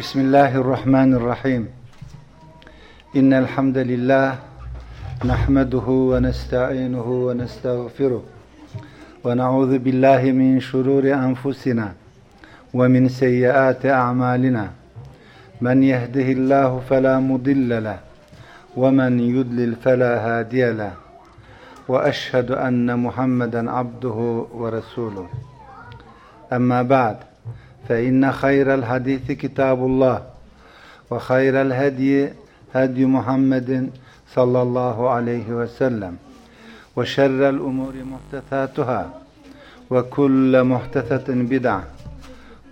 بسم الله الرحمن الرحيم إن الحمد لله نحمده ونستعينه ونستغفره ونعوذ بالله من شرور أنفسنا ومن سيئات أعمالنا من يهده الله فلا مضل له ومن يضلل فلا هادي له وأشهد أن محمدا عبده ورسوله أما بعد فإن خير الحديث كتاب الله وخير الهدي هدي محمد صلى الله عليه وسلم وشر الأمور محدثاتها وكل محدثة بدعة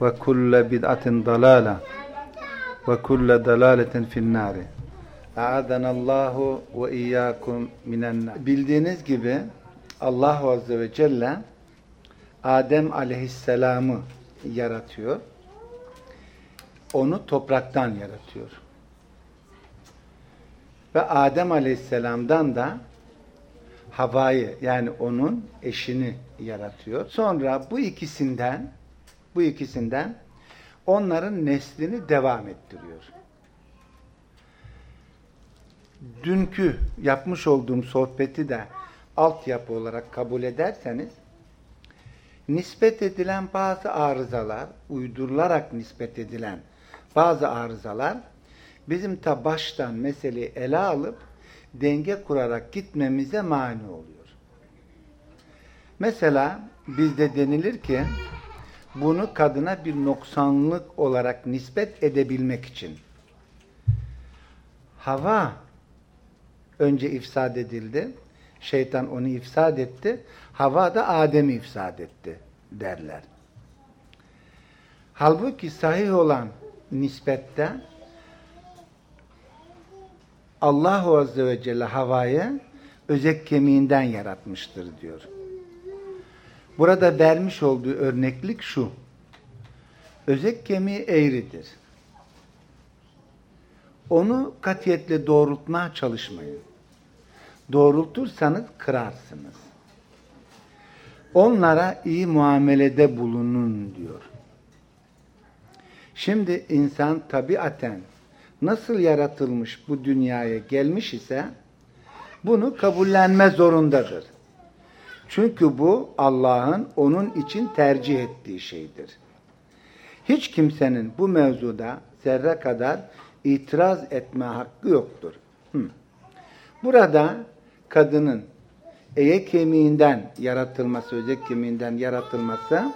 وكل بدعة ضلالة وكل ضلالة في النار أعاذنا الله وإياكم من النار Bildiğiniz gibi Allah Azze ve Celle Adem Aleyhisselam'ı yaratıyor. Onu topraktan yaratıyor. Ve Adem Aleyhisselam'dan da Havayı yani onun eşini yaratıyor. Sonra bu ikisinden bu ikisinden onların neslini devam ettiriyor. Dünkü yapmış olduğum sohbeti de altyapı olarak kabul ederseniz nispet edilen bazı arızalar, uydurularak nispet edilen bazı arızalar bizim ta baştan meseleyi ele alıp denge kurarak gitmemize mani oluyor. Mesela bizde denilir ki bunu kadına bir noksanlık olarak nispet edebilmek için hava önce ifsad edildi. Şeytan onu ifsad etti. Hava da Adem'i ifsad etti derler. Halbuki sahih olan nispette Allahu Azze ve Celle havayı özek kemiğinden yaratmıştır diyor. Burada vermiş olduğu örneklik şu. Özek kemiği eğridir. Onu katiyetle doğrultmaya çalışmayın. Doğrultursanız kırarsınız. Onlara iyi muamelede bulunun diyor. Şimdi insan tabiaten nasıl yaratılmış bu dünyaya gelmiş ise bunu kabullenme zorundadır. Çünkü bu Allah'ın onun için tercih ettiği şeydir. Hiç kimsenin bu mevzuda zerre kadar itiraz etme hakkı yoktur. Hı. Burada kadının eye kemiğinden yaratılması, özek kemiğinden yaratılması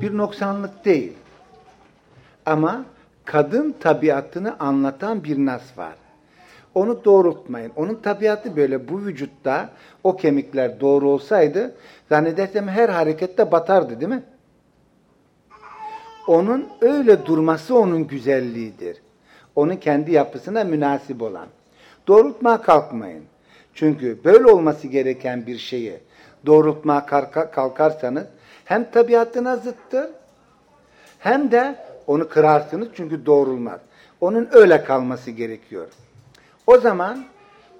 bir noksanlık değil. Ama kadın tabiatını anlatan bir nas var. Onu doğrultmayın. Onun tabiatı böyle bu vücutta o kemikler doğru olsaydı zannedersem her harekette batardı değil mi? Onun öyle durması onun güzelliğidir. Onun kendi yapısına münasip olan. Doğrultmaya kalkmayın. Çünkü böyle olması gereken bir şeyi doğrultmaya kalkarsanız hem tabiatına zıttır hem de onu kırarsınız çünkü doğrulmaz. Onun öyle kalması gerekiyor. O zaman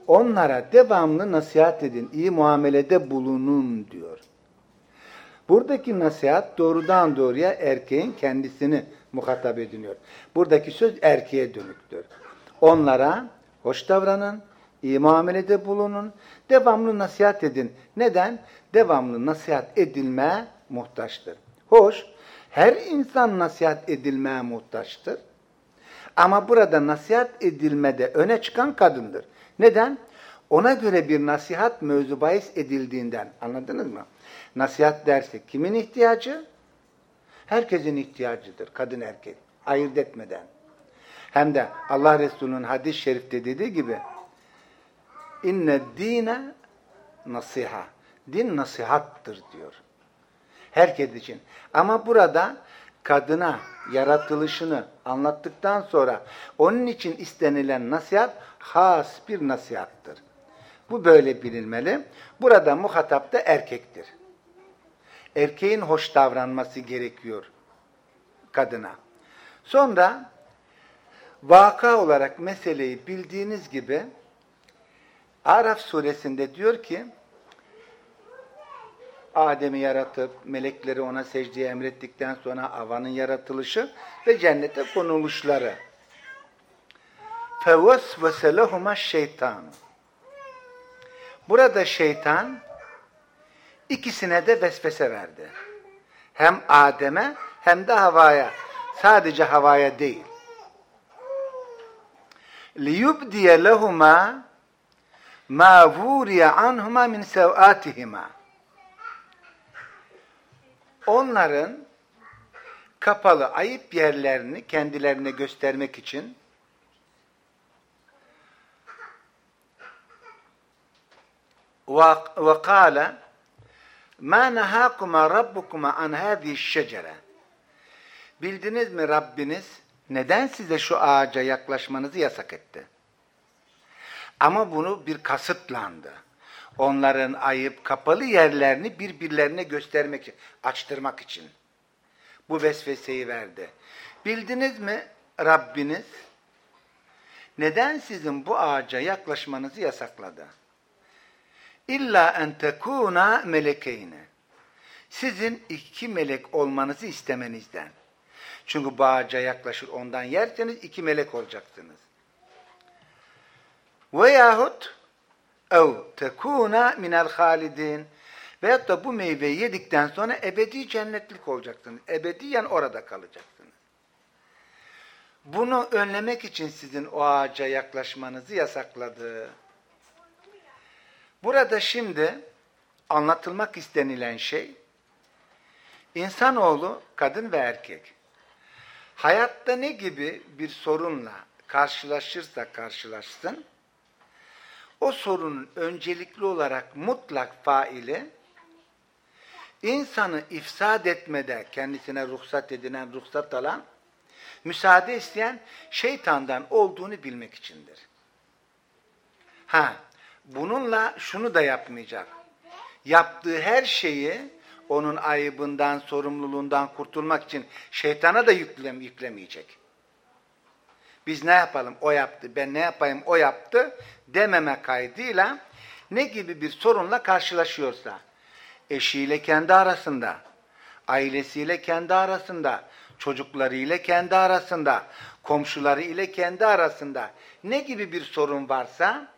onlara devamlı nasihat edin, iyi muamelede bulunun diyor. Buradaki nasihat doğrudan doğruya erkeğin kendisini muhatap ediniyor. Buradaki söz erkeğe dönüktür. Onlara hoş davranın, iyi muamelede bulunun, devamlı nasihat edin. Neden? Devamlı nasihat edilmeye muhtaçtır. Hoş, her insan nasihat edilmeye muhtaçtır. Ama burada nasihat edilmede öne çıkan kadındır. Neden? Ona göre bir nasihat mevzu bahis edildiğinden. Anladınız mı? Nasihat dersi kimin ihtiyacı? Herkesin ihtiyacıdır. Kadın erkek. Ayırt etmeden. Hem de Allah Resulü'nün hadis-i şerifte dediği gibi inne dine nasiha. Din nasihattır diyor. Herkes için. Ama burada kadına yaratılışını anlattıktan sonra onun için istenilen nasihat has bir nasihattır. Bu böyle bilinmeli. Burada muhatap da erkektir. Erkeğin hoş davranması gerekiyor kadına. Sonra vaka olarak meseleyi bildiğiniz gibi Araf suresinde diyor ki Adem'i yaratıp melekleri ona secdeye emrettikten sonra avanın yaratılışı ve cennete konuluşları. فَوَسْوَسَ لَهُمَا şeytan. Burada şeytan ikisine de vesvese verdi. Hem Adem'e hem de Hava'ya. Sadece Hava'ya değil. لِيُبْدِيَ لَهُمَا مَا وُورِيَ عَنْهُمَا مِنْ سَوْآتِهِمَا Onların kapalı ayıp yerlerini kendilerine göstermek için وقال Ma nahakuma rabbukuma an hâzihi şecere. Bildiniz mi Rabbiniz neden size şu ağaca yaklaşmanızı yasak etti? Ama bunu bir kasıtlandı. Onların ayıp kapalı yerlerini birbirlerine göstermek için, açtırmak için. Bu vesveseyi verdi. Bildiniz mi Rabbiniz neden sizin bu ağaca yaklaşmanızı yasakladı? İlla en tekuna melekeyne. Sizin iki melek olmanızı istemenizden. Çünkü bağaca yaklaşır ondan yerseniz iki melek olacaksınız. Veyahut ev tekuna minel halidin veyahut da bu meyveyi yedikten sonra ebedi cennetlik olacaksınız. Ebediyen orada kalacaksınız. Bunu önlemek için sizin o ağaca yaklaşmanızı yasakladı. Burada şimdi anlatılmak istenilen şey, insanoğlu kadın ve erkek, hayatta ne gibi bir sorunla karşılaşırsa karşılaşsın, o sorunun öncelikli olarak mutlak faili, insanı ifsad etmede kendisine ruhsat edinen, ruhsat alan, müsaade isteyen şeytandan olduğunu bilmek içindir. Ha, bununla şunu da yapmayacak. Yaptığı her şeyi onun ayıbından, sorumluluğundan kurtulmak için şeytana da yüklem, yüklemeyecek. Biz ne yapalım? O yaptı. Ben ne yapayım? O yaptı. Dememe kaydıyla ne gibi bir sorunla karşılaşıyorsa, eşiyle kendi arasında, ailesiyle kendi arasında, çocuklarıyla kendi arasında, komşuları ile kendi arasında ne gibi bir sorun varsa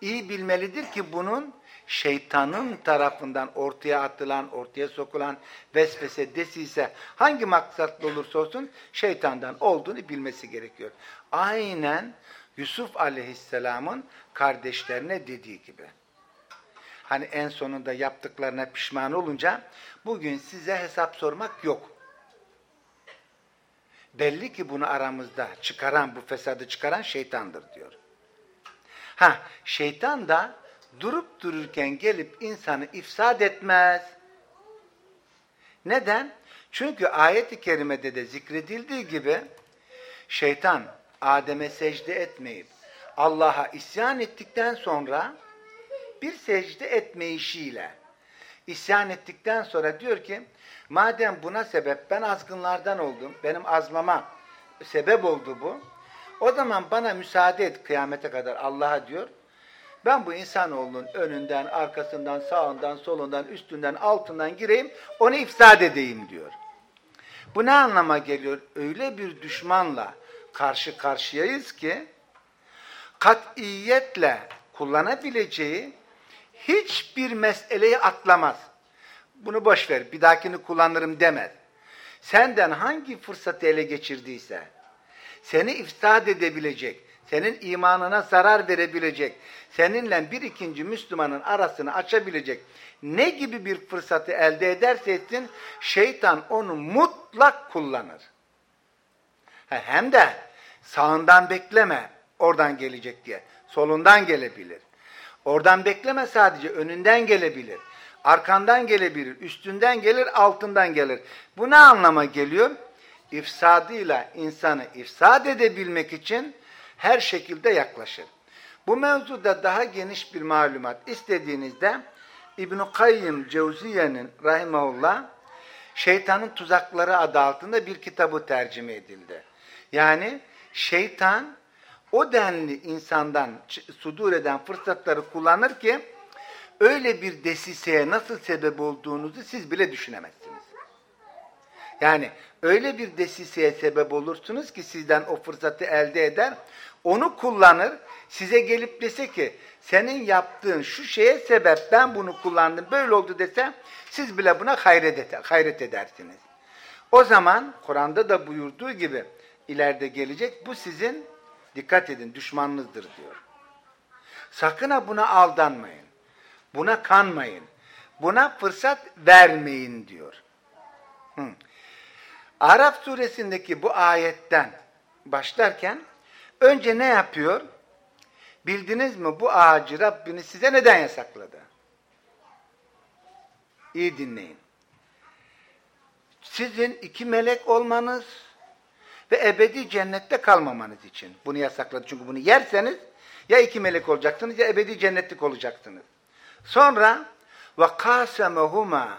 iyi bilmelidir ki bunun şeytanın tarafından ortaya atılan, ortaya sokulan vesvese, desise hangi maksatlı olursa olsun şeytandan olduğunu bilmesi gerekiyor. Aynen Yusuf aleyhisselamın kardeşlerine dediği gibi. Hani en sonunda yaptıklarına pişman olunca bugün size hesap sormak yok. Belli ki bunu aramızda çıkaran, bu fesadı çıkaran şeytandır diyor. Ha, şeytan da durup dururken gelip insanı ifsad etmez. Neden? Çünkü ayet-i kerimede de zikredildiği gibi şeytan Adem'e secde etmeyip Allah'a isyan ettikten sonra bir secde etmeyişiyle isyan ettikten sonra diyor ki madem buna sebep ben azgınlardan oldum, benim azmama sebep oldu bu. O zaman bana müsaade et kıyamete kadar Allah'a diyor. Ben bu insanoğlunun önünden, arkasından, sağından, solundan, üstünden, altından gireyim, onu ifsad edeyim diyor. Bu ne anlama geliyor? Öyle bir düşmanla karşı karşıyayız ki katiyetle kullanabileceği hiçbir meseleyi atlamaz. Bunu boş ver, bir dahakini kullanırım demez. Senden hangi fırsatı ele geçirdiyse, seni ifsad edebilecek, senin imanına zarar verebilecek, seninle bir ikinci Müslümanın arasını açabilecek ne gibi bir fırsatı elde ederse etsin, şeytan onu mutlak kullanır. Hem de sağından bekleme, oradan gelecek diye. Solundan gelebilir. Oradan bekleme sadece, önünden gelebilir. Arkandan gelebilir, üstünden gelir, altından gelir. Bu ne anlama geliyor? ifsadıyla insanı ifsad edebilmek için her şekilde yaklaşır. Bu mevzuda daha geniş bir malumat istediğinizde İbn-i Kayyım Cevziye'nin rahimahullah Şeytanın Tuzakları adı altında bir kitabı tercüme edildi. Yani şeytan o denli insandan sudur eden fırsatları kullanır ki öyle bir desiseye nasıl sebep olduğunuzu siz bile düşünemezsiniz. Yani öyle bir desiseye sebep olursunuz ki sizden o fırsatı elde eder, onu kullanır, size gelip dese ki senin yaptığın şu şeye sebep ben bunu kullandım böyle oldu dese siz bile buna hayret, eder, hayret edersiniz. O zaman Kur'an'da da buyurduğu gibi ileride gelecek bu sizin dikkat edin düşmanınızdır diyor. Sakın ha buna aldanmayın. Buna kanmayın. Buna fırsat vermeyin diyor. Hı. Araf suresindeki bu ayetten başlarken önce ne yapıyor? Bildiniz mi bu ağacı Rabbiniz size neden yasakladı? İyi dinleyin. Sizin iki melek olmanız ve ebedi cennette kalmamanız için bunu yasakladı. Çünkü bunu yerseniz ya iki melek olacaksınız ya ebedi cennetlik olacaksınız. Sonra ve kasemehuma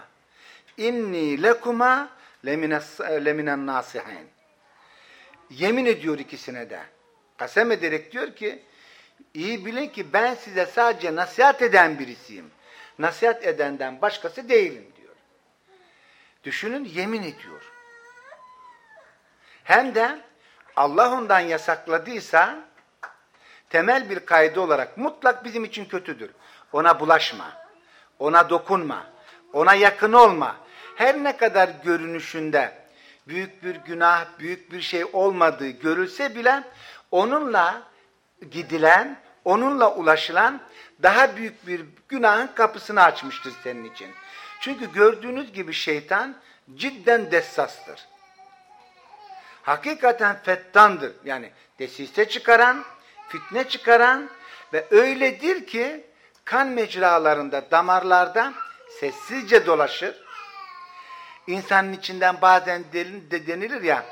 inni lekuma leminen nasihin. Yemin ediyor ikisine de. Kasem ederek diyor ki iyi bilin ki ben size sadece nasihat eden birisiyim. Nasihat edenden başkası değilim diyor. Düşünün yemin ediyor. Hem de Allah ondan yasakladıysa temel bir kaydı olarak mutlak bizim için kötüdür. Ona bulaşma, ona dokunma, ona yakın olma. Her ne kadar görünüşünde büyük bir günah, büyük bir şey olmadığı görülse bile onunla gidilen, onunla ulaşılan daha büyük bir günahın kapısını açmıştır senin için. Çünkü gördüğünüz gibi şeytan cidden dessastır. Hakikaten fettandır. Yani desiste çıkaran, fitne çıkaran ve öyledir ki kan mecralarında, damarlarda sessizce dolaşır. İnsanın içinden bazen de denilir ya,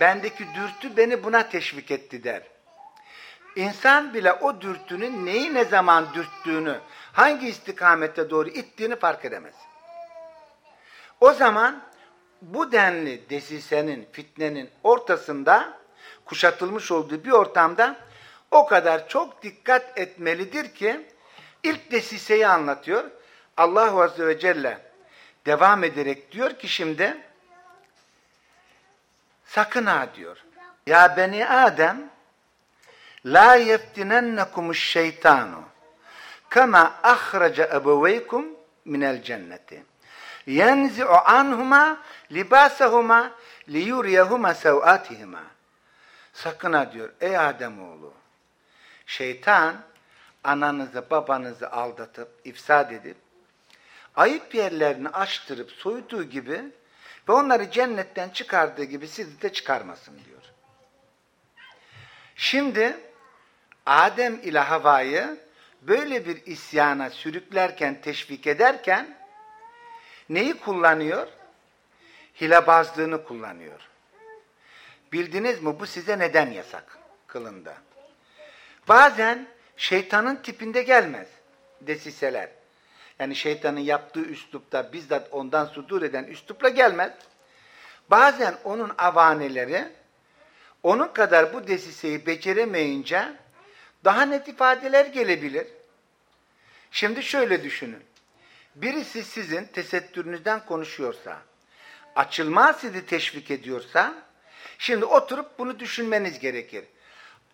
bendeki dürtü beni buna teşvik etti der. İnsan bile o dürtünün neyi ne zaman dürttüğünü, hangi istikamette doğru ittiğini fark edemez. O zaman bu denli desisenin, fitnenin ortasında kuşatılmış olduğu bir ortamda o kadar çok dikkat etmelidir ki ilk desiseyi anlatıyor. Allah Azze ve Celle devam ederek diyor ki şimdi sakın ha diyor. Ya beni Adem la yeftinennekumuş şeytanu kama ahraca ebeveykum minel cenneti yenzi'u anhuma libasahuma liyuriyahuma sev'atihima sakın ha diyor ey Ademoğlu şeytan ananızı babanızı aldatıp ifsad edip ayıp yerlerini açtırıp soyduğu gibi ve onları cennetten çıkardığı gibi sizi de çıkarmasın diyor. Şimdi Adem ile Hava'yı böyle bir isyana sürüklerken, teşvik ederken neyi kullanıyor? Hilebazlığını kullanıyor. Bildiniz mi bu size neden yasak kılında? Bazen şeytanın tipinde gelmez desiseler. Yani şeytanın yaptığı üslupta bizzat ondan sudur eden üslupla gelmez. Bazen onun avaneleri onun kadar bu desiseyi beceremeyince daha net ifadeler gelebilir. Şimdi şöyle düşünün. Birisi sizin tesettürünüzden konuşuyorsa, açılma sizi teşvik ediyorsa, şimdi oturup bunu düşünmeniz gerekir.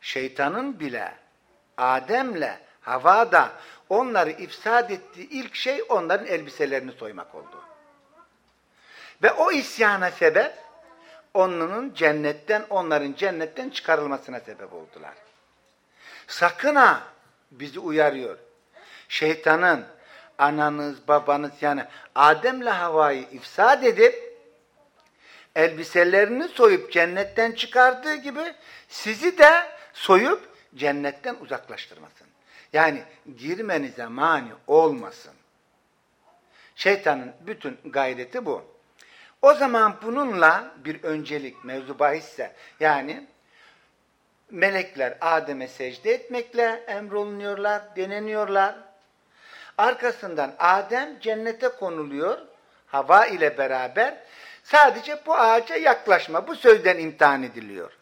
Şeytanın bile Adem'le Havada onları ifsad ettiği ilk şey onların elbiselerini soymak oldu. Ve o isyana sebep onların cennetten, onların cennetten çıkarılmasına sebep oldular. Sakın ha bizi uyarıyor. Şeytanın ananız, babanız yani Adem'le Hava'yı ifsad edip elbiselerini soyup cennetten çıkardığı gibi sizi de soyup cennetten uzaklaştırmasın. Yani girmenize mani olmasın. Şeytanın bütün gayreti bu. O zaman bununla bir öncelik mevzu bahisse yani melekler Adem'e secde etmekle emrolunuyorlar, deneniyorlar. Arkasından Adem cennete konuluyor, hava ile beraber. Sadece bu ağaca yaklaşma, bu sözden imtihan ediliyor.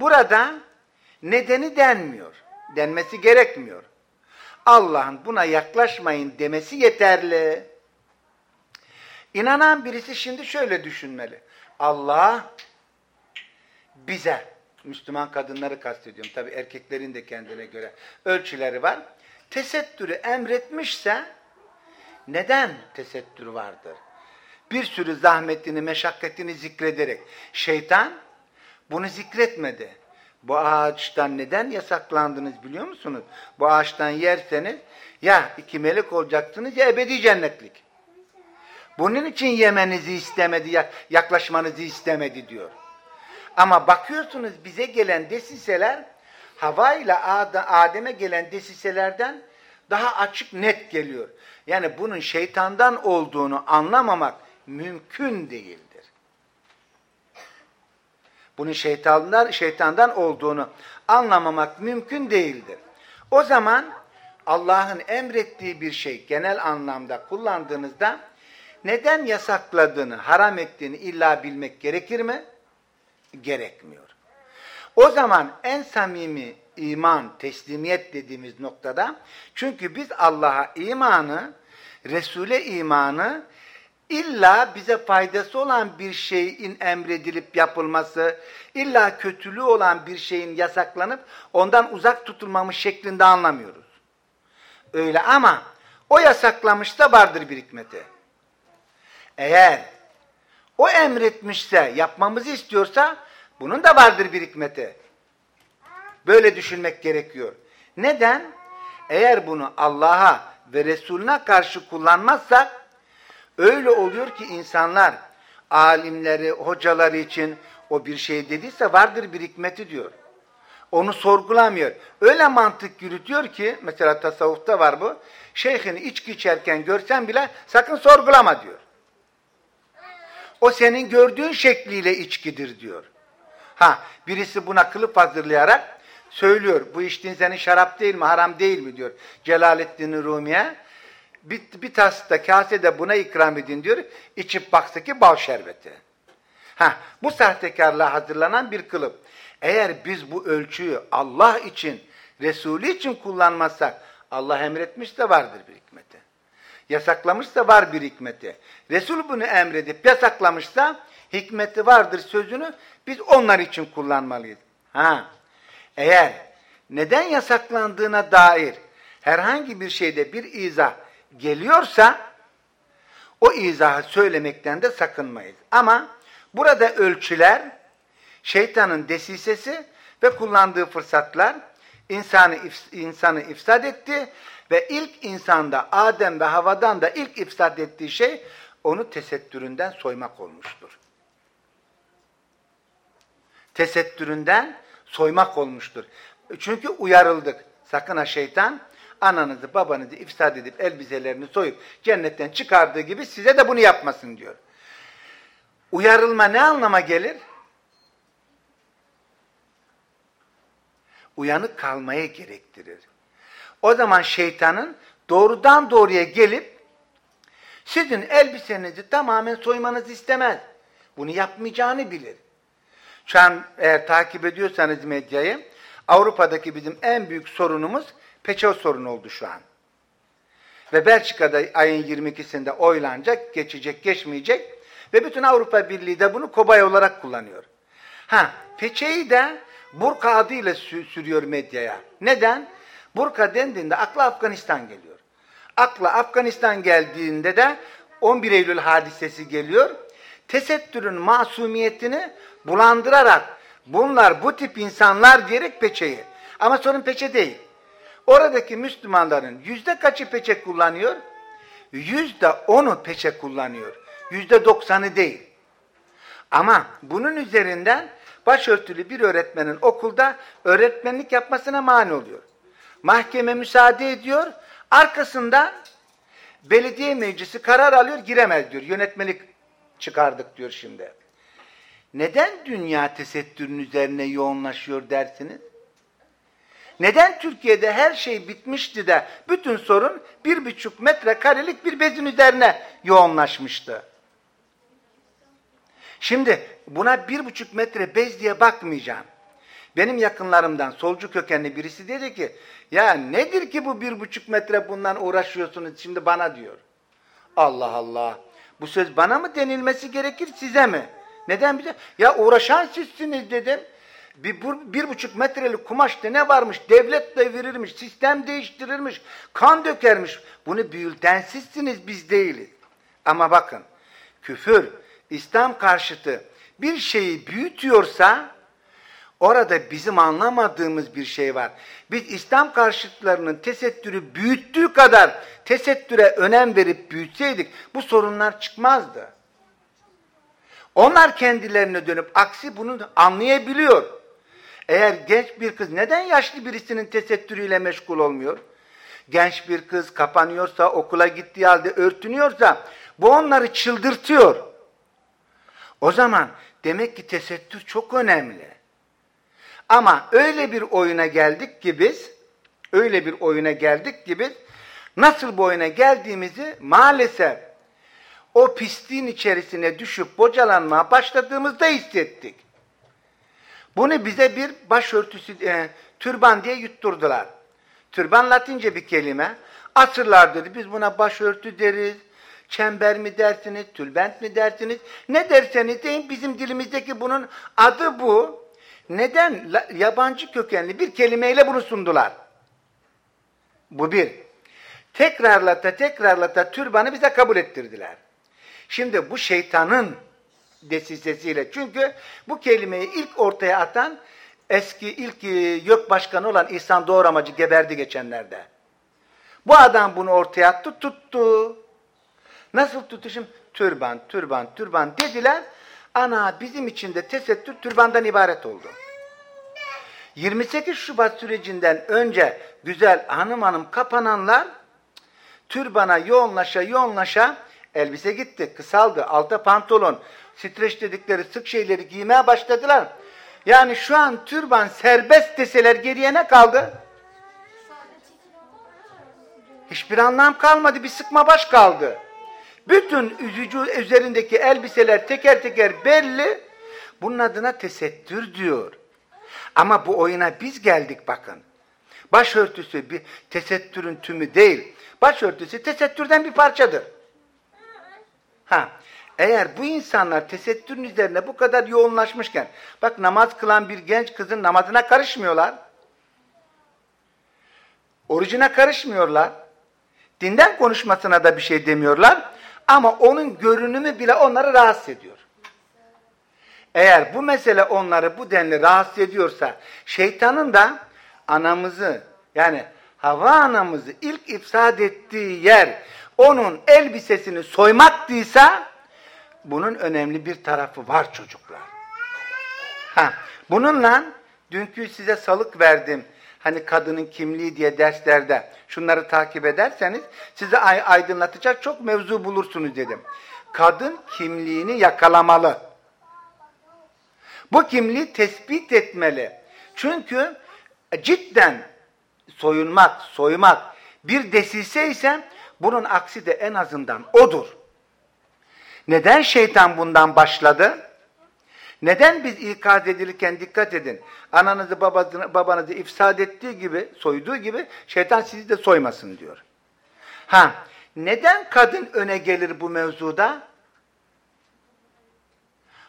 Burada nedeni denmiyor. Denmesi gerekmiyor. Allah'ın buna yaklaşmayın demesi yeterli. İnanan birisi şimdi şöyle düşünmeli. Allah bize, Müslüman kadınları kastediyorum. Tabi erkeklerin de kendine göre ölçüleri var. Tesettürü emretmişse neden tesettür vardır? Bir sürü zahmetini, meşakkatini zikrederek şeytan bunu zikretmedi. Bu ağaçtan neden yasaklandınız biliyor musunuz? Bu ağaçtan yerseniz ya iki melek olacaksınız ya ebedi cennetlik. Bunun için yemenizi istemedi, yaklaşmanızı istemedi diyor. Ama bakıyorsunuz bize gelen desiseler Hava ile Adem'e gelen desiselerden daha açık net geliyor. Yani bunun şeytandan olduğunu anlamamak mümkün değildir. Bunun şeytandan, şeytandan olduğunu anlamamak mümkün değildir. O zaman Allah'ın emrettiği bir şey genel anlamda kullandığınızda neden yasakladığını, haram ettiğini illa bilmek gerekir mi? Gerekmiyor. O zaman en samimi iman, teslimiyet dediğimiz noktada çünkü biz Allah'a imanı, Resul'e imanı illa bize faydası olan bir şeyin emredilip yapılması, illa kötülüğü olan bir şeyin yasaklanıp ondan uzak tutulmamış şeklinde anlamıyoruz. Öyle ama o yasaklamış da vardır bir hikmeti. Eğer o emretmişse, yapmamızı istiyorsa bunun da vardır bir hikmeti. Böyle düşünmek gerekiyor. Neden? Eğer bunu Allah'a ve Resulüne karşı kullanmazsak öyle oluyor ki insanlar alimleri, hocaları için o bir şey dediyse vardır bir hikmeti diyor. Onu sorgulamıyor. Öyle mantık yürütüyor ki, mesela tasavvufta var bu, şeyhini içki içerken görsen bile sakın sorgulama diyor. O senin gördüğün şekliyle içkidir diyor. Ha, birisi buna kılıf hazırlayarak söylüyor. Bu içtiğin senin şarap değil mi, haram değil mi diyor Celaleddin Rumi'ye. Bir, bir tas da kase de buna ikram edin diyor. İçip baksa ki bal şerbeti. Ha, bu sahtekarlığa hazırlanan bir kılıp. Eğer biz bu ölçüyü Allah için, Resulü için kullanmazsak Allah emretmiş de vardır bir hikmeti. Yasaklamışsa var bir hikmeti. Resul bunu emredip yasaklamışsa hikmeti vardır sözünü biz onlar için kullanmalıyız. Ha, eğer neden yasaklandığına dair herhangi bir şeyde bir izah geliyorsa o izahı söylemekten de sakınmayız. Ama burada ölçüler şeytanın desisesi ve kullandığı fırsatlar insanı, insanı ifsad etti ve ilk insanda Adem ve Hava'dan da ilk ifsad ettiği şey onu tesettüründen soymak olmuştur. Tesettüründen soymak olmuştur. Çünkü uyarıldık. Sakın ha şeytan ananızı babanızı ifsad edip elbiselerini soyup cennetten çıkardığı gibi size de bunu yapmasın diyor. Uyarılma ne anlama gelir? Uyanık kalmayı gerektirir. O zaman şeytanın doğrudan doğruya gelip sizin elbisenizi tamamen soymanızı istemez. Bunu yapmayacağını bilir. Şu an eğer takip ediyorsanız medyayı, Avrupa'daki bizim en büyük sorunumuz peçe sorunu oldu şu an. Ve Belçika'da ayın 22'sinde oylanacak, geçecek, geçmeyecek. Ve bütün Avrupa Birliği de bunu kobay olarak kullanıyor. Ha, peçeyi de burka adıyla sürüyor medyaya. Neden? Burka dendiğinde akla Afganistan geliyor. Akla Afganistan geldiğinde de 11 Eylül hadisesi geliyor. Tesettürün masumiyetini bulandırarak bunlar bu tip insanlar diyerek peçeyi. Ama sorun peçe değil. Oradaki Müslümanların yüzde kaçı peçe kullanıyor? Yüzde onu peçe kullanıyor. Yüzde doksanı değil. Ama bunun üzerinden başörtülü bir öğretmenin okulda öğretmenlik yapmasına mani oluyor. Mahkeme müsaade ediyor. Arkasında belediye meclisi karar alıyor giremez diyor. Yönetmelik çıkardık diyor şimdi. Neden dünya tesettürün üzerine yoğunlaşıyor dersiniz? Neden Türkiye'de her şey bitmişti de bütün sorun bir buçuk metre karelik bir bezin üzerine yoğunlaşmıştı? Şimdi buna bir buçuk metre bez diye bakmayacağım. benim yakınlarımdan solcu kökenli birisi dedi ki ya nedir ki bu bir buçuk metre bundan uğraşıyorsunuz şimdi bana diyor. Allah Allah. Bu söz bana mı denilmesi gerekir size mi? Neden bize? Ya uğraşan sizsiniz dedim. Bir, bir buçuk metrelik kumaşta ne varmış? Devlet devirirmiş, sistem değiştirirmiş, kan dökermiş. Bunu büyülten sizsiniz, biz değiliz. Ama bakın, küfür, İslam karşıtı bir şeyi büyütüyorsa, orada bizim anlamadığımız bir şey var. Biz İslam karşıtlarının tesettürü büyüttüğü kadar tesettüre önem verip büyütseydik bu sorunlar çıkmazdı. Onlar kendilerine dönüp aksi bunu anlayabiliyor. Eğer genç bir kız neden yaşlı birisinin tesettürüyle meşgul olmuyor? Genç bir kız kapanıyorsa, okula gittiği halde örtünüyorsa bu onları çıldırtıyor. O zaman demek ki tesettür çok önemli. Ama öyle bir oyuna geldik ki biz, öyle bir oyuna geldik ki biz, nasıl bu oyuna geldiğimizi maalesef o pisliğin içerisine düşüp bocalanmaya başladığımızda hissettik. Bunu bize bir başörtüsü, e, türban diye yutturdular. Türban latince bir kelime. Asırlardır biz buna başörtü deriz, çember mi dersiniz, tülbent mi dersiniz, ne derseniz deyin bizim dilimizdeki bunun adı bu. Neden yabancı kökenli bir kelimeyle bunu sundular? Bu bir. Tekrarlata tekrarlata türbanı bize kabul ettirdiler. Şimdi bu şeytanın desisesiyle. Çünkü bu kelimeyi ilk ortaya atan eski ilk e, YÖK başkanı olan İhsan Doğramacı geberdi geçenlerde. Bu adam bunu ortaya attı, tuttu. Nasıl tutuşum? Türban, türban, türban dediler. Ana bizim için de tesettür türbandan ibaret oldu. 28 Şubat sürecinden önce güzel hanım hanım kapananlar türbana yoğunlaşa yoğunlaşa elbise gitti, kısaldı, alta pantolon, streç dedikleri sık şeyleri giymeye başladılar. Yani şu an türban serbest deseler geriye ne kaldı? Hiçbir anlam kalmadı, bir sıkma baş kaldı. Bütün üzücü üzerindeki elbiseler teker teker belli. Bunun adına tesettür diyor. Ama bu oyuna biz geldik bakın. Başörtüsü bir tesettürün tümü değil. Başörtüsü tesettürden bir parçadır. Ha, eğer bu insanlar tesettürün üzerine bu kadar yoğunlaşmışken, bak namaz kılan bir genç kızın namazına karışmıyorlar. Orucuna karışmıyorlar. Dinden konuşmasına da bir şey demiyorlar. Ama onun görünümü bile onları rahatsız ediyor. Eğer bu mesele onları bu denli rahatsız ediyorsa, şeytanın da anamızı, yani hava anamızı ilk ifsad ettiği yer, onun elbisesini soymaktıysa, bunun önemli bir tarafı var çocuklar. Ha, bununla dünkü size salık verdim. Hani kadının kimliği diye derslerde şunları takip ederseniz size aydınlatacak çok mevzu bulursunuz dedim. Kadın kimliğini yakalamalı. Bu kimliği tespit etmeli. Çünkü cidden soyunmak, soymak bir desise ise bunun aksi de en azından odur. Neden şeytan bundan başladı? Neden biz ikaz edilirken dikkat edin. Ananızı babanızı, babanızı ifsad ettiği gibi, soyduğu gibi şeytan sizi de soymasın diyor. Ha, neden kadın öne gelir bu mevzuda?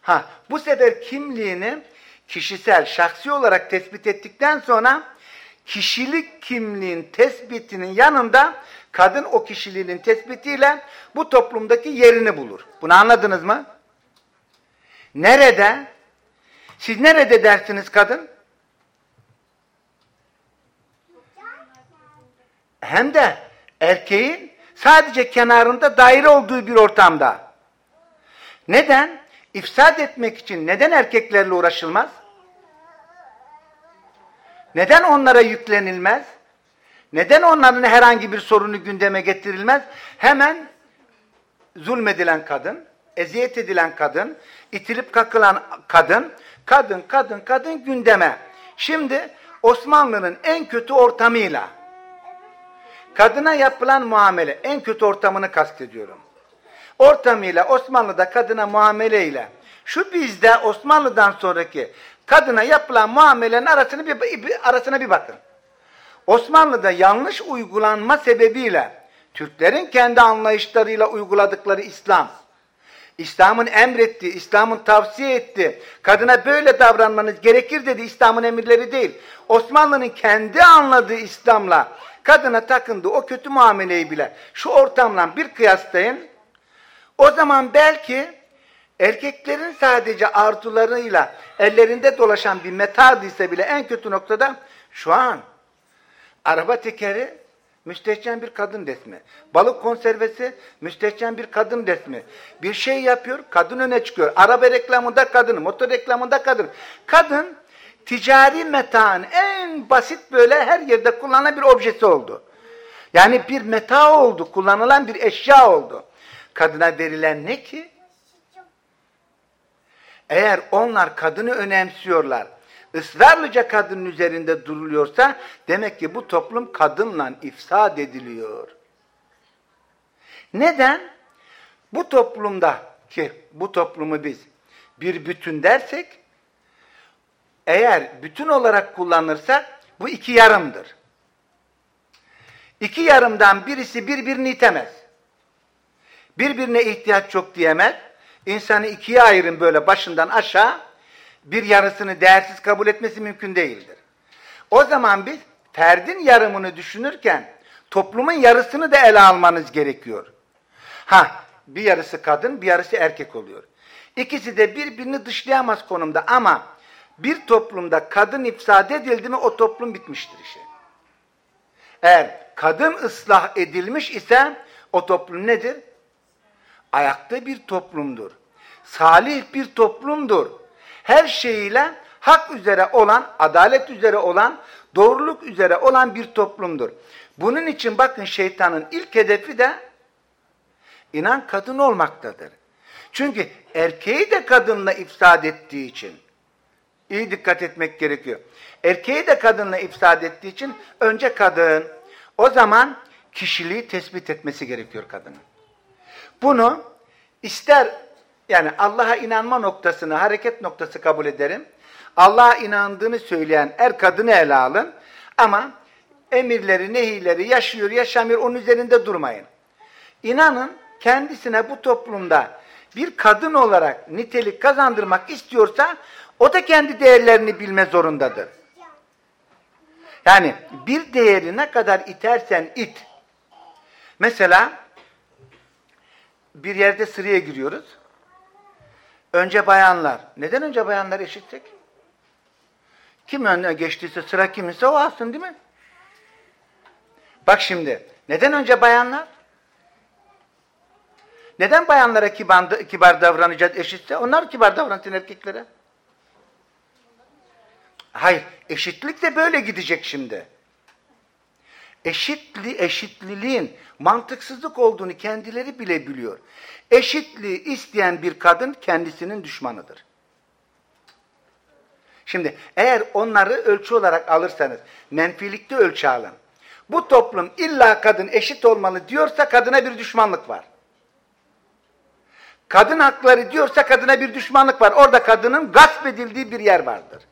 Ha, bu sefer kimliğini kişisel, şahsi olarak tespit ettikten sonra kişilik kimliğin tespitinin yanında kadın o kişiliğinin tespitiyle bu toplumdaki yerini bulur. Bunu anladınız mı? Nerede? Siz nerede dersiniz kadın? Hem de erkeğin sadece kenarında daire olduğu bir ortamda. Neden? İfsad etmek için neden erkeklerle uğraşılmaz? Neden onlara yüklenilmez? Neden onların herhangi bir sorunu gündeme getirilmez? Hemen zulmedilen kadın, eziyet edilen kadın, itilip kakılan kadın, kadın, kadın, kadın gündeme. Şimdi Osmanlı'nın en kötü ortamıyla, kadına yapılan muamele, en kötü ortamını kastediyorum. Ortamıyla, Osmanlı'da kadına muameleyle, şu bizde Osmanlı'dan sonraki kadına yapılan muamelenin arasını bir, bir, arasına bir bakın. Osmanlı'da yanlış uygulanma sebebiyle Türklerin kendi anlayışlarıyla uyguladıkları İslam, İslam'ın emrettiği, İslam'ın tavsiye ettiği, kadına böyle davranmanız gerekir dedi İslam'ın emirleri değil. Osmanlı'nın kendi anladığı İslam'la kadına takındığı o kötü muameleyi bile şu ortamla bir kıyaslayın. O zaman belki erkeklerin sadece arzularıyla ellerinde dolaşan bir metadıysa bile en kötü noktada şu an araba tekeri müstehcen bir kadın resmi. Balık konservesi müstehcen bir kadın resmi. Bir şey yapıyor, kadın öne çıkıyor. Araba reklamında kadın, motor reklamında kadın. Kadın ticari metaan en basit böyle her yerde kullanılan bir objesi oldu. Yani bir meta oldu, kullanılan bir eşya oldu. Kadına verilen ne ki? Eğer onlar kadını önemsiyorlar, ısrarlıca kadının üzerinde duruluyorsa demek ki bu toplum kadınla ifsad ediliyor. Neden? Bu toplumda ki bu toplumu biz bir bütün dersek eğer bütün olarak kullanırsak bu iki yarımdır. İki yarımdan birisi birbirini itemez. Birbirine ihtiyaç çok diyemez. İnsanı ikiye ayırın böyle başından aşağı bir yarısını değersiz kabul etmesi mümkün değildir. O zaman biz ferdin yarımını düşünürken toplumun yarısını da ele almanız gerekiyor. Ha, bir yarısı kadın, bir yarısı erkek oluyor. İkisi de birbirini dışlayamaz konumda ama bir toplumda kadın ifsad edildi mi o toplum bitmiştir işe. Eğer kadın ıslah edilmiş ise o toplum nedir? Ayakta bir toplumdur. Salih bir toplumdur her şeyiyle hak üzere olan, adalet üzere olan, doğruluk üzere olan bir toplumdur. Bunun için bakın şeytanın ilk hedefi de inan kadın olmaktadır. Çünkü erkeği de kadınla ifsad ettiği için iyi dikkat etmek gerekiyor. Erkeği de kadınla ifsad ettiği için önce kadın. O zaman kişiliği tespit etmesi gerekiyor kadının. Bunu ister yani Allah'a inanma noktasını, hareket noktası kabul ederim. Allah'a inandığını söyleyen er kadını ele alın. Ama emirleri, nehileri yaşıyor, yaşamıyor, onun üzerinde durmayın. İnanın kendisine bu toplumda bir kadın olarak nitelik kazandırmak istiyorsa o da kendi değerlerini bilme zorundadır. Yani bir değeri ne kadar itersen it. Mesela bir yerde sıraya giriyoruz. Önce bayanlar. Neden önce bayanlar eşittik? Kim önüne geçtiyse sıra kiminse o alsın değil mi? Bak şimdi. Neden önce bayanlar? Neden bayanlara kibar, kibar davranacağız eşitse? Onlar kibar davransın erkeklere. Hayır. Eşitlik de böyle gidecek şimdi. Eşitli, eşitliliğin mantıksızlık olduğunu kendileri bile biliyor. Eşitliği isteyen bir kadın kendisinin düşmanıdır. Şimdi eğer onları ölçü olarak alırsanız menfilikte ölçü alın. Bu toplum illa kadın eşit olmalı diyorsa kadına bir düşmanlık var. Kadın hakları diyorsa kadına bir düşmanlık var. Orada kadının gasp edildiği bir yer vardır.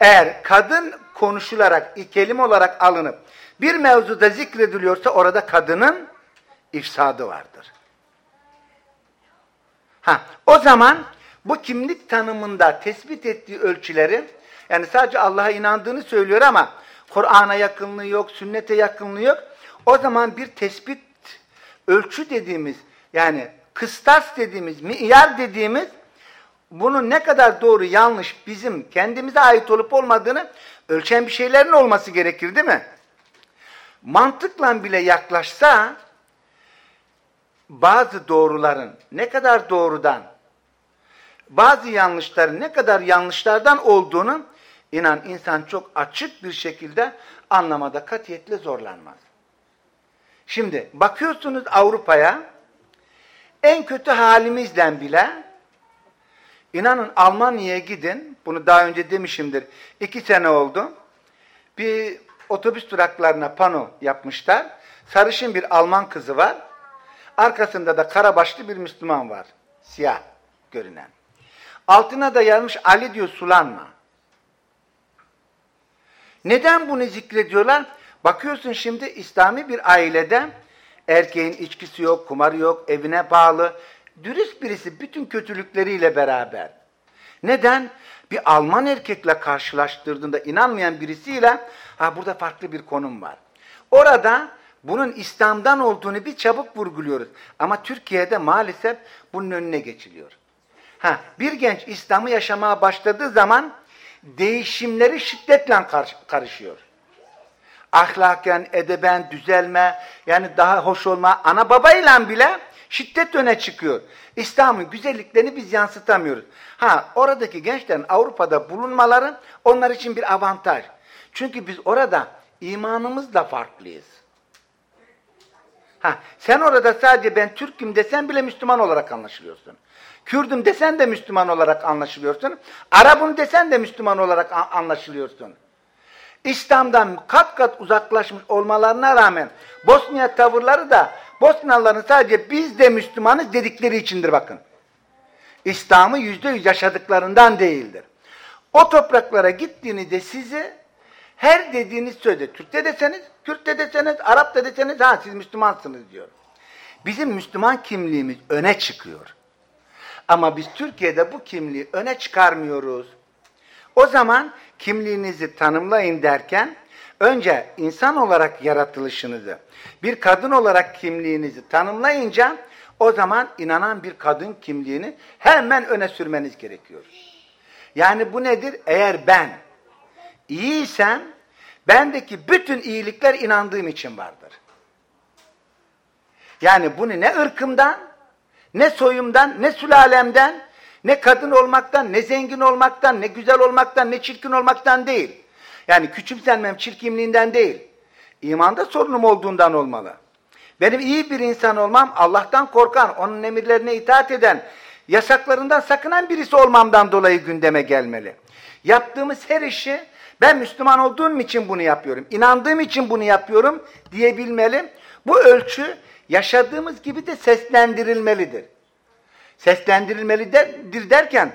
Eğer kadın konuşularak, kelime olarak alınıp bir mevzuda zikrediliyorsa orada kadının ifsadı vardır. Ha, o zaman bu kimlik tanımında tespit ettiği ölçüleri yani sadece Allah'a inandığını söylüyor ama Kur'an'a yakınlığı yok, sünnete yakınlığı yok. O zaman bir tespit ölçü dediğimiz yani kıstas dediğimiz, miyar dediğimiz bunun ne kadar doğru yanlış bizim kendimize ait olup olmadığını ölçen bir şeylerin olması gerekir değil mi? Mantıkla bile yaklaşsa bazı doğruların ne kadar doğrudan, bazı yanlışların ne kadar yanlışlardan olduğunu inan insan çok açık bir şekilde anlamada katiyetle zorlanmaz. Şimdi bakıyorsunuz Avrupa'ya en kötü halimizle bile inanın Almanya'ya gidin, bunu daha önce demişimdir, iki sene oldu. Bir otobüs duraklarına pano yapmışlar. Sarışın bir Alman kızı var. Arkasında da karabaşlı bir Müslüman var. Siyah görünen. Altına da yazmış Ali diyor sulanma. Neden bunu zikrediyorlar? Bakıyorsun şimdi İslami bir ailede erkeğin içkisi yok, kumarı yok, evine bağlı, dürüst birisi bütün kötülükleriyle beraber. Neden? Bir Alman erkekle karşılaştırdığında inanmayan birisiyle ha burada farklı bir konum var. Orada bunun İslam'dan olduğunu bir çabuk vurguluyoruz. Ama Türkiye'de maalesef bunun önüne geçiliyor. Ha, bir genç İslam'ı yaşamaya başladığı zaman değişimleri şiddetle karışıyor. Ahlaken, edeben, düzelme, yani daha hoş olma, ana babayla bile şiddet öne çıkıyor. İslam'ın güzelliklerini biz yansıtamıyoruz. Ha, oradaki gençlerin Avrupa'da bulunmaları onlar için bir avantaj. Çünkü biz orada imanımızla farklıyız. Ha, sen orada sadece ben Türk'üm desen bile Müslüman olarak anlaşılıyorsun. Kürdüm desen de Müslüman olarak anlaşılıyorsun. Arap'ım desen de Müslüman olarak anlaşılıyorsun. İslam'dan kat kat uzaklaşmış olmalarına rağmen Bosnya tavırları da Bosnalıların sadece biz de Müslümanız dedikleri içindir bakın. İslam'ı yüzde yüz yaşadıklarından değildir. O topraklara gittiğinizde sizi her dediğiniz sözde Türk de deseniz, Kürt de deseniz, Arap da deseniz ha siz Müslümansınız diyor. Bizim Müslüman kimliğimiz öne çıkıyor. Ama biz Türkiye'de bu kimliği öne çıkarmıyoruz. O zaman kimliğinizi tanımlayın derken önce insan olarak yaratılışınızı, bir kadın olarak kimliğinizi tanımlayınca o zaman inanan bir kadın kimliğini hemen öne sürmeniz gerekiyor. Yani bu nedir? Eğer ben iyiysem bendeki bütün iyilikler inandığım için vardır. Yani bunu ne ırkımdan, ne soyumdan, ne sülalemden, ne kadın olmaktan, ne zengin olmaktan, ne güzel olmaktan, ne çirkin olmaktan değil. Yani küçümsenmem çirkinliğinden değil. İmanda sorunum olduğundan olmalı. Benim iyi bir insan olmam, Allah'tan korkan, onun emirlerine itaat eden, yasaklarından sakınan birisi olmamdan dolayı gündeme gelmeli. Yaptığımız her işi ben Müslüman olduğum için bunu yapıyorum, inandığım için bunu yapıyorum diyebilmeli. Bu ölçü yaşadığımız gibi de seslendirilmelidir. Seslendirilmelidir derken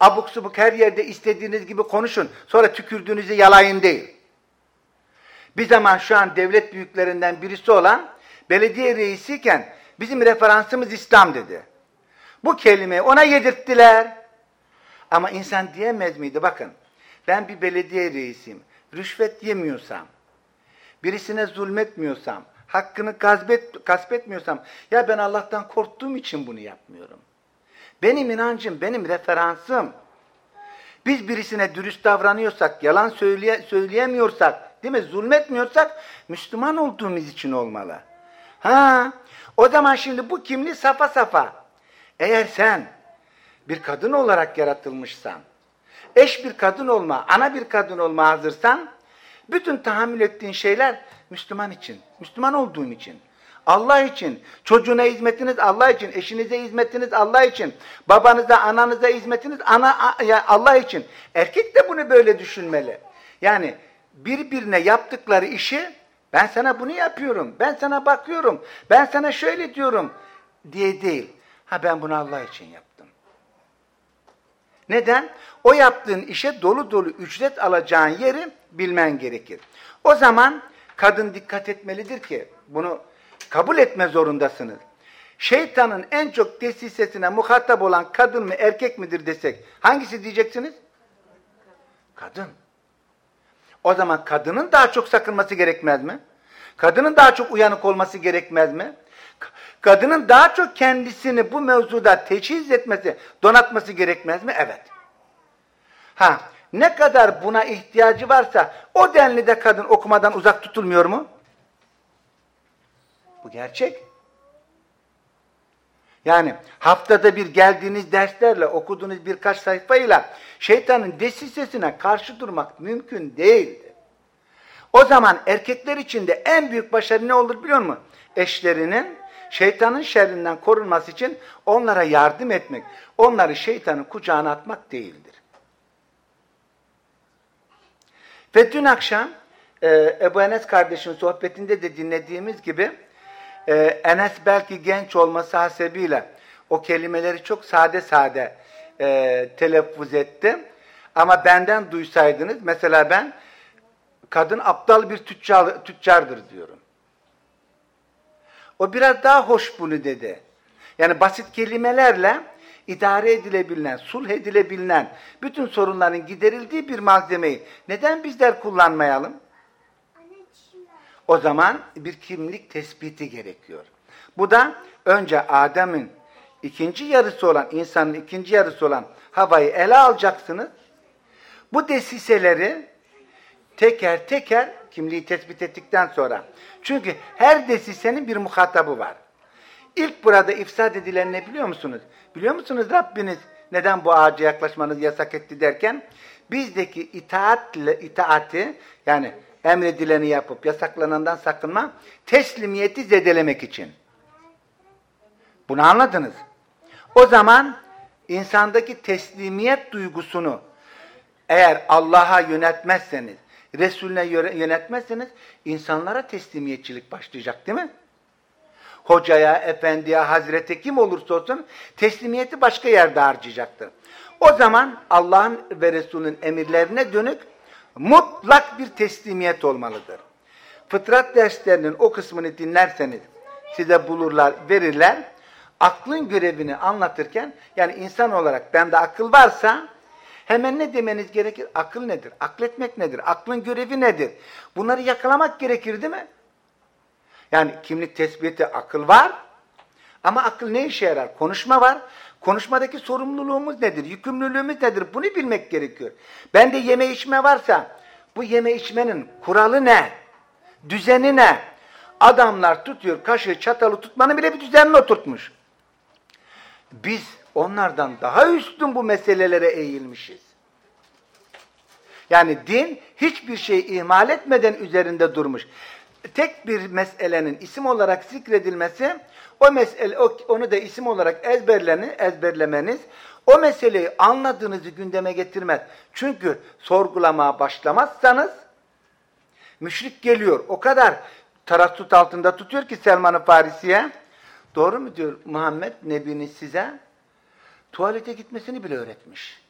abuk subuk her yerde istediğiniz gibi konuşun. Sonra tükürdüğünüzü yalayın değil. Bir zaman şu an devlet büyüklerinden birisi olan belediye reisiyken bizim referansımız İslam dedi. Bu kelimeyi ona yedirttiler. Ama insan diyemez miydi? Bakın ben bir belediye reisiyim. Rüşvet yemiyorsam, birisine zulmetmiyorsam, hakkını gasbet, gaspetmiyorsam, ya ben Allah'tan korktuğum için bunu yapmıyorum. Benim inancım, benim referansım. Biz birisine dürüst davranıyorsak, yalan söyleye, söyleyemiyorsak, değil mi? Zulmetmiyorsak, Müslüman olduğumuz için olmalı. Ha, o zaman şimdi bu kimliği safa safa. Eğer sen bir kadın olarak yaratılmışsan, eş bir kadın olma, ana bir kadın olma hazırsan, bütün tahammül ettiğin şeyler Müslüman için, Müslüman olduğun için. Allah için. Çocuğuna hizmetiniz Allah için. Eşinize hizmetiniz Allah için. Babanıza, ananıza hizmetiniz ana, Allah için. Erkek de bunu böyle düşünmeli. Yani birbirine yaptıkları işi ben sana bunu yapıyorum, ben sana bakıyorum, ben sana şöyle diyorum diye değil. Ha ben bunu Allah için yaptım. Neden? O yaptığın işe dolu dolu ücret alacağın yeri bilmen gerekir. O zaman kadın dikkat etmelidir ki bunu kabul etme zorundasınız. Şeytanın en çok desisesine muhatap olan kadın mı erkek midir desek hangisi diyeceksiniz? Kadın. O zaman kadının daha çok sakınması gerekmez mi? Kadının daha çok uyanık olması gerekmez mi? Kadının daha çok kendisini bu mevzuda teçhiz etmesi, donatması gerekmez mi? Evet. Ha, ne kadar buna ihtiyacı varsa o denli de kadın okumadan uzak tutulmuyor mu? Bu gerçek. Yani haftada bir geldiğiniz derslerle, okuduğunuz birkaç sayfayla şeytanın desisesine karşı durmak mümkün değildi. O zaman erkekler için de en büyük başarı ne olur biliyor musun? Eşlerinin şeytanın şerrinden korunması için onlara yardım etmek, onları şeytanın kucağına atmak değildir. Ve dün akşam e, Ebu Enes kardeşin sohbetinde de dinlediğimiz gibi e, Enes belki genç olması hasebiyle o kelimeleri çok sade sade e, telaffuz ettim. Ama benden duysaydınız, mesela ben kadın aptal bir tüccar, tüccardır diyorum. O biraz daha hoş bunu dedi. Yani basit kelimelerle idare edilebilen, sulh edilebilen bütün sorunların giderildiği bir malzemeyi neden bizler kullanmayalım? O zaman bir kimlik tespiti gerekiyor. Bu da önce Adem'in ikinci yarısı olan, insanın ikinci yarısı olan havayı ele alacaksınız. Bu desiseleri teker teker kimliği tespit ettikten sonra. Çünkü her desisenin bir muhatabı var. İlk burada ifsad edilen ne biliyor musunuz? Biliyor musunuz Rabbiniz neden bu ağaca yaklaşmanızı yasak etti derken bizdeki itaatle, itaati yani emredileni yapıp yasaklanandan sakınma teslimiyeti zedelemek için. Bunu anladınız. O zaman insandaki teslimiyet duygusunu eğer Allah'a yönetmezseniz, Resulüne yönetmezseniz insanlara teslimiyetçilik başlayacak değil mi? Hocaya, efendiye, hazrete kim olursa olsun teslimiyeti başka yerde harcayacaktır. O zaman Allah'ın ve Resulünün emirlerine dönük mutlak bir teslimiyet olmalıdır. Fıtrat derslerinin o kısmını dinlerseniz size bulurlar, verirler. Aklın görevini anlatırken yani insan olarak bende akıl varsa hemen ne demeniz gerekir? Akıl nedir? Akletmek nedir? Aklın görevi nedir? Bunları yakalamak gerekir değil mi? Yani kimlik tespiti akıl var ama akıl ne işe yarar? Konuşma var. Konuşmadaki sorumluluğumuz nedir? Yükümlülüğümüz nedir? Bunu bilmek gerekiyor. Ben de yeme içme varsa bu yeme içmenin kuralı ne? Düzeni ne? Adamlar tutuyor kaşığı çatalı tutmanın bile bir düzenini oturtmuş. Biz onlardan daha üstün bu meselelere eğilmişiz. Yani din hiçbir şeyi ihmal etmeden üzerinde durmuş. Tek bir meselenin isim olarak zikredilmesi, o mesele onu da isim olarak ezberleni, ezberlemeniz, o meseleyi anladığınızı gündeme getirmez. Çünkü sorgulamaya başlamazsanız müşrik geliyor. O kadar tarassut altında tutuyor ki Selman-ı Farisi'ye. Doğru mu diyor Muhammed Nebiniz size? Tuvalete gitmesini bile öğretmiş.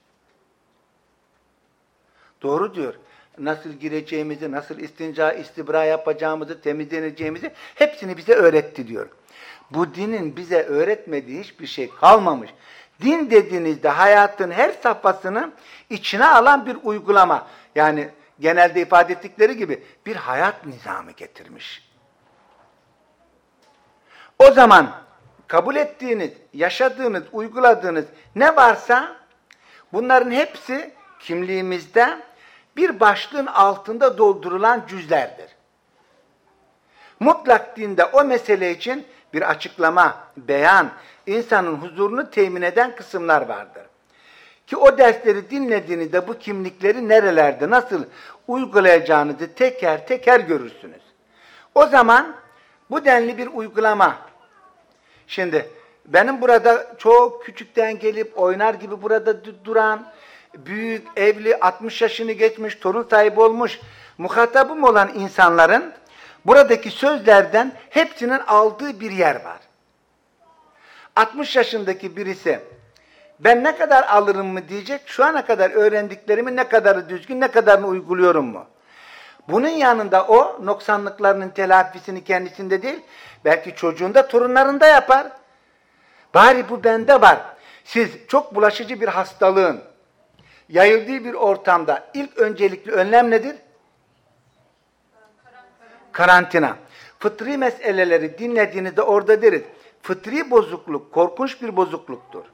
Doğru diyor. Nasıl gireceğimizi, nasıl istinca, istibra yapacağımızı, temizleneceğimizi hepsini bize öğretti diyor. Bu dinin bize öğretmediği hiçbir şey kalmamış. Din dediğinizde hayatın her safhasını içine alan bir uygulama. Yani genelde ifade ettikleri gibi bir hayat nizamı getirmiş. O zaman kabul ettiğiniz, yaşadığınız, uyguladığınız ne varsa bunların hepsi kimliğimizde bir başlığın altında doldurulan cüzlerdir. Mutlak dinde o mesele için bir açıklama, beyan, insanın huzurunu temin eden kısımlar vardır. Ki o dersleri dinlediğinizde bu kimlikleri nerelerde, nasıl uygulayacağınızı teker teker görürsünüz. O zaman bu denli bir uygulama. Şimdi benim burada çok küçükten gelip oynar gibi burada duran, büyük, evli, 60 yaşını geçmiş, torun sahibi olmuş, muhatabım olan insanların buradaki sözlerden hepsinin aldığı bir yer var. 60 yaşındaki birisi ben ne kadar alırım mı diyecek, şu ana kadar öğrendiklerimi ne kadarı düzgün, ne kadarını uyguluyorum mu? Bunun yanında o noksanlıklarının telafisini kendisinde değil, belki çocuğunda, torunlarında yapar. Bari bu bende var. Siz çok bulaşıcı bir hastalığın yayıldığı bir ortamda ilk öncelikli önlem nedir? Karantina. Fıtri meseleleri dinlediğinizde orada deriz. Fıtri bozukluk korkunç bir bozukluktur.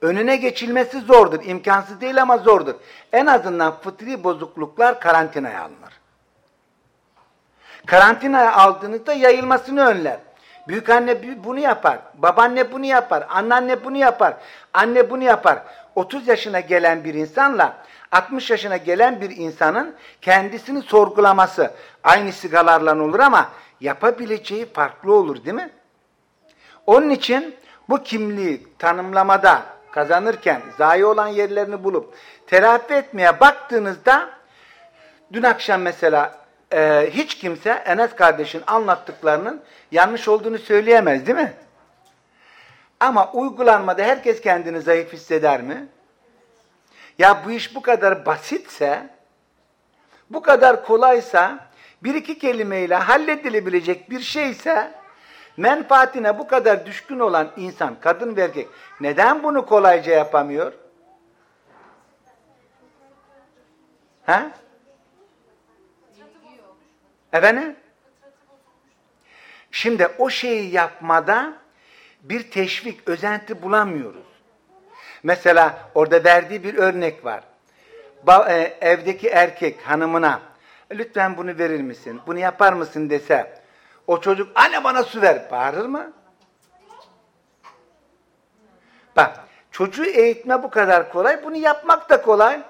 Önüne geçilmesi zordur. imkansız değil ama zordur. En azından fıtri bozukluklar karantinaya alınır. Karantinaya aldığınızda yayılmasını önler. Büyük anne bunu yapar. Babaanne bunu yapar. Anneanne bunu yapar. Anne bunu yapar. 30 yaşına gelen bir insanla 60 yaşına gelen bir insanın kendisini sorgulaması aynı sigalarla olur ama yapabileceği farklı olur değil mi? Onun için bu kimliği tanımlamada kazanırken zayi olan yerlerini bulup terapi etmeye baktığınızda dün akşam mesela e, hiç kimse Enes kardeşin anlattıklarının yanlış olduğunu söyleyemez değil mi? Ama uygulanmada herkes kendini zayıf hisseder mi? Ya bu iş bu kadar basitse, bu kadar kolaysa, bir iki kelimeyle halledilebilecek bir şeyse, menfaatine bu kadar düşkün olan insan, kadın ve erkek, neden bunu kolayca yapamıyor? Ha? Efendim? Şimdi o şeyi yapmada bir teşvik, özenti bulamıyoruz. Mesela orada verdiği bir örnek var. Ba e, evdeki erkek hanımına lütfen bunu verir misin, bunu yapar mısın dese o çocuk anne bana su ver bağırır mı? Bak çocuğu eğitme bu kadar kolay, bunu yapmak da kolay.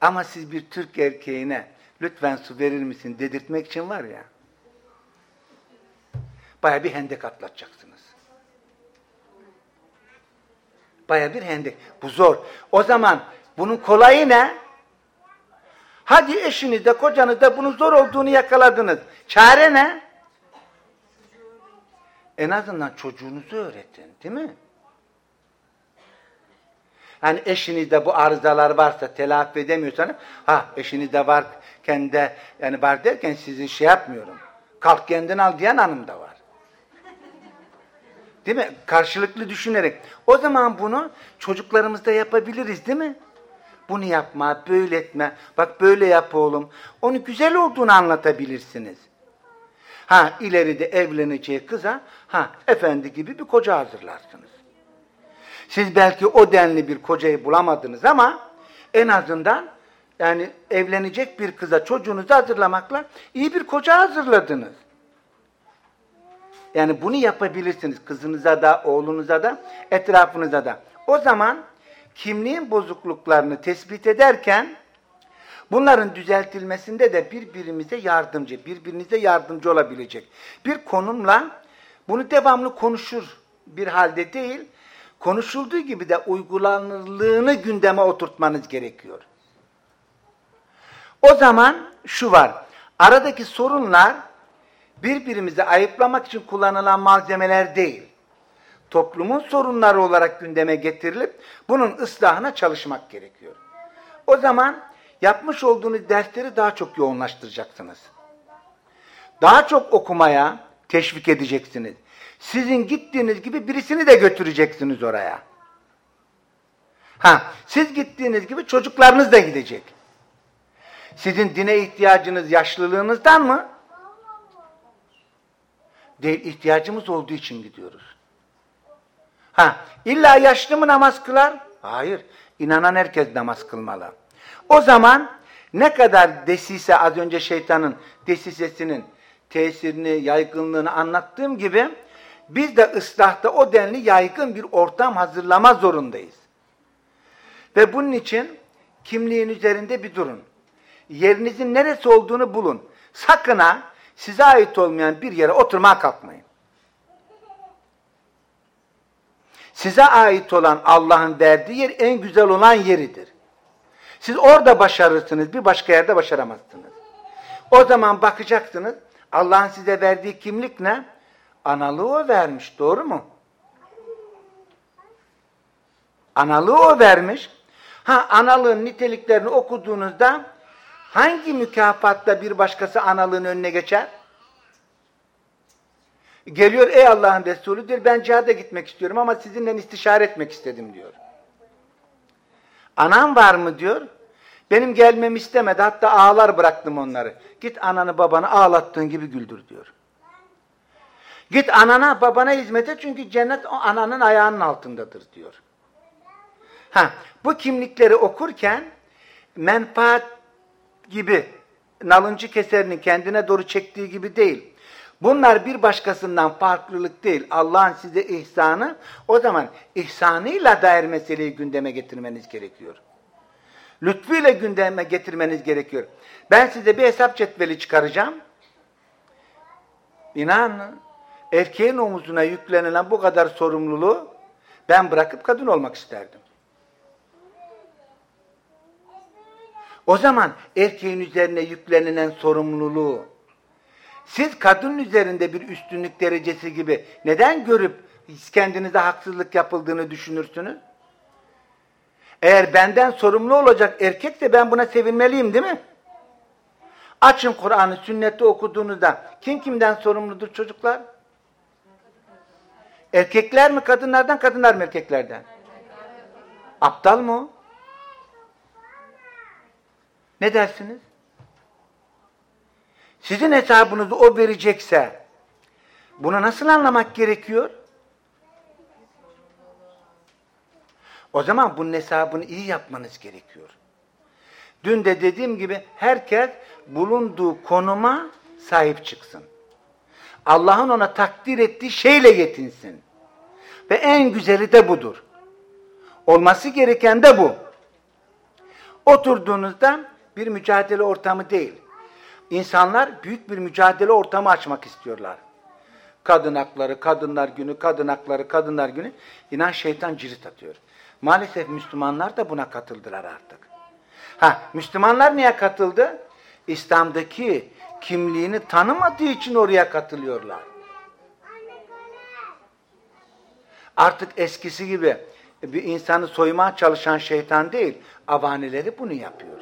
Ama siz bir Türk erkeğine lütfen su verir misin dedirtmek için var ya, baya bir hendek atlatacaksınız. Baya bir hendek. Bu zor. O zaman bunun kolayı ne? Hadi eşiniz de kocanız da bunun zor olduğunu yakaladınız. Çare ne? En azından çocuğunuzu öğretin, değil mi? Hani eşinizde bu arızalar varsa telafi edemiyorsanız, ha eşinizde var, kendi yani var derken sizi şey yapmıyorum. Kalk kendin al diyen hanım da var. Değil mi? Karşılıklı düşünerek. O zaman bunu çocuklarımızda yapabiliriz değil mi? Bunu yapma, böyle etme, bak böyle yap oğlum. Onu güzel olduğunu anlatabilirsiniz. Ha ileride evleneceği kıza, ha efendi gibi bir koca hazırlarsınız. Siz belki o denli bir kocayı bulamadınız ama en azından yani evlenecek bir kıza çocuğunuzu hazırlamakla iyi bir koca hazırladınız. Yani bunu yapabilirsiniz kızınıza da, oğlunuza da, etrafınıza da. O zaman kimliğin bozukluklarını tespit ederken bunların düzeltilmesinde de birbirimize yardımcı, birbirinize yardımcı olabilecek bir konumla bunu devamlı konuşur bir halde değil, konuşulduğu gibi de uygulanırlığını gündeme oturtmanız gerekiyor. O zaman şu var, aradaki sorunlar birbirimizi ayıplamak için kullanılan malzemeler değil. Toplumun sorunları olarak gündeme getirilip bunun ıslahına çalışmak gerekiyor. O zaman yapmış olduğunuz dersleri daha çok yoğunlaştıracaksınız. Daha çok okumaya teşvik edeceksiniz. Sizin gittiğiniz gibi birisini de götüreceksiniz oraya. Ha, siz gittiğiniz gibi çocuklarınız da gidecek. Sizin dine ihtiyacınız yaşlılığınızdan mı? Değil, ihtiyacımız olduğu için gidiyoruz. Ha, illa yaşlı mı namaz kılar? Hayır, inanan herkes namaz kılmalı. O zaman ne kadar desise az önce şeytanın desisesinin tesirini, yaygınlığını anlattığım gibi biz de ıslahta o denli yaygın bir ortam hazırlama zorundayız. Ve bunun için kimliğin üzerinde bir durun. Yerinizin neresi olduğunu bulun. Sakın ha size ait olmayan bir yere oturmaya kalkmayın. Size ait olan Allah'ın verdiği yer en güzel olan yeridir. Siz orada başarırsınız, bir başka yerde başaramazsınız. O zaman bakacaksınız, Allah'ın size verdiği kimlik ne? Analığı o vermiş, doğru mu? Analığı o vermiş. Ha analığın niteliklerini okuduğunuzda hangi mükafatla bir başkası analığın önüne geçer? Geliyor ey Allah'ın Resulü diyor ben cihada gitmek istiyorum ama sizinle istişare etmek istedim diyor. Anam var mı diyor. Benim gelmemi istemedi hatta ağlar bıraktım onları. Git ananı babanı ağlattığın gibi güldür diyor. Git anana babana hizmet et çünkü cennet o ananın ayağının altındadır diyor. Ha, bu kimlikleri okurken menfaat gibi nalıncı keserinin kendine doğru çektiği gibi değil. Bunlar bir başkasından farklılık değil. Allah'ın size ihsanı. O zaman ihsanıyla dair meseleyi gündeme getirmeniz gerekiyor. Lütfuyla gündeme getirmeniz gerekiyor. Ben size bir hesap cetveli çıkaracağım. İnanın erkeğin omuzuna yüklenilen bu kadar sorumluluğu ben bırakıp kadın olmak isterdim. O zaman erkeğin üzerine yüklenilen sorumluluğu siz kadın üzerinde bir üstünlük derecesi gibi neden görüp kendinize haksızlık yapıldığını düşünürsünüz? Eğer benden sorumlu olacak erkekse ben buna sevinmeliyim değil mi? Açın Kur'an'ı sünnette okuduğunuzda kim kimden sorumludur çocuklar? Erkekler mi kadınlardan, kadınlar mı erkeklerden? Aptal mı o? Ne dersiniz? Sizin hesabınızı o verecekse bunu nasıl anlamak gerekiyor? O zaman bunun hesabını iyi yapmanız gerekiyor. Dün de dediğim gibi herkes bulunduğu konuma sahip çıksın. Allah'ın ona takdir ettiği şeyle yetinsin. Ve en güzeli de budur. Olması gereken de bu. Oturduğunuzda bir mücadele ortamı değil. İnsanlar büyük bir mücadele ortamı açmak istiyorlar. Kadın hakları, kadınlar günü, kadın hakları, kadınlar günü. İnan şeytan cirit atıyor. Maalesef Müslümanlar da buna katıldılar artık. Ha, Müslümanlar niye katıldı? İslam'daki kimliğini tanımadığı için oraya katılıyorlar. Artık eskisi gibi bir insanı soymaya çalışan şeytan değil, avanileri bunu yapıyor.